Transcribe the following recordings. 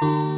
kita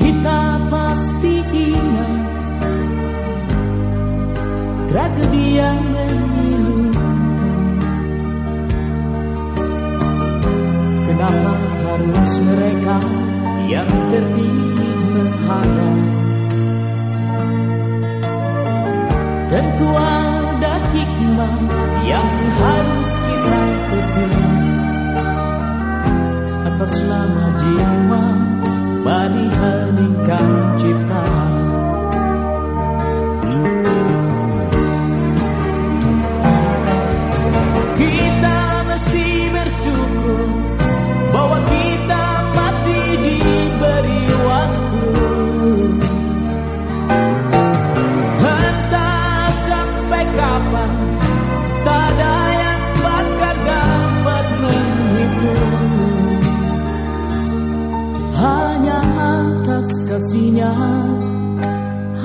Kita pasti ingat tragedi yang memilukan. Kenapa harus mereka yang terpilih menghadap Tentu ada hikmah yang harus kita petik Atas nama jiwa bani heningkan cipta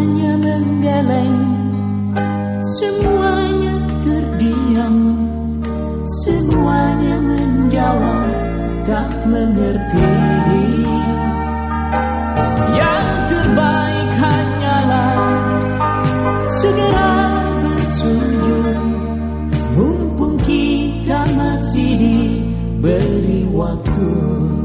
Semuanya menggeleng Semuanya terdiam. Semuanya menjawab Tak mengerti. Yang terbaik hanyalah Segera bersujud. Mumpung kita masih diberi waktu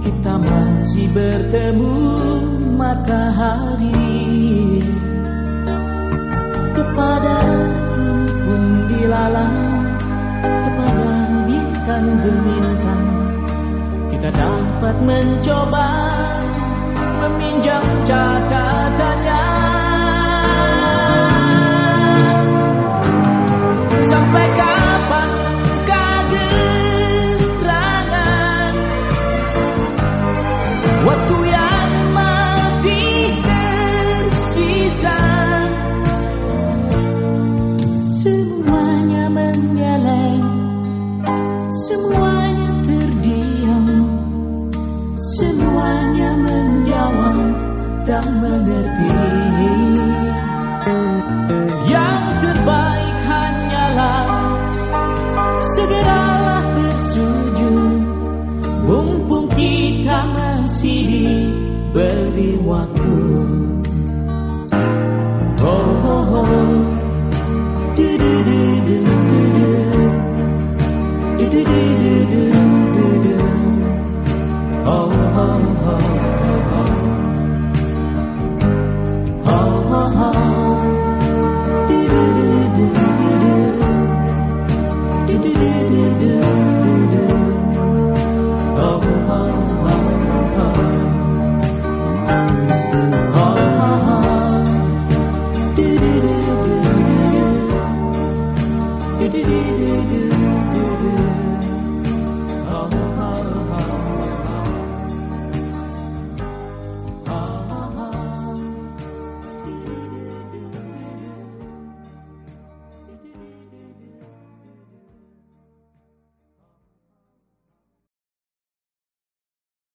kita masih bertemu matahari. Kepada rumpun dilalang kepada bintang gemintang kita dapat mencoba meminjam catatannya tak mengerti. Yang terbaik hanyalah Segeralah bersujud. Mumpung kita masih diberi waktu. Oh, oh, oh Du, du, du, du, du, du Oh, oh, oh, oh, oh. oh, oh. my.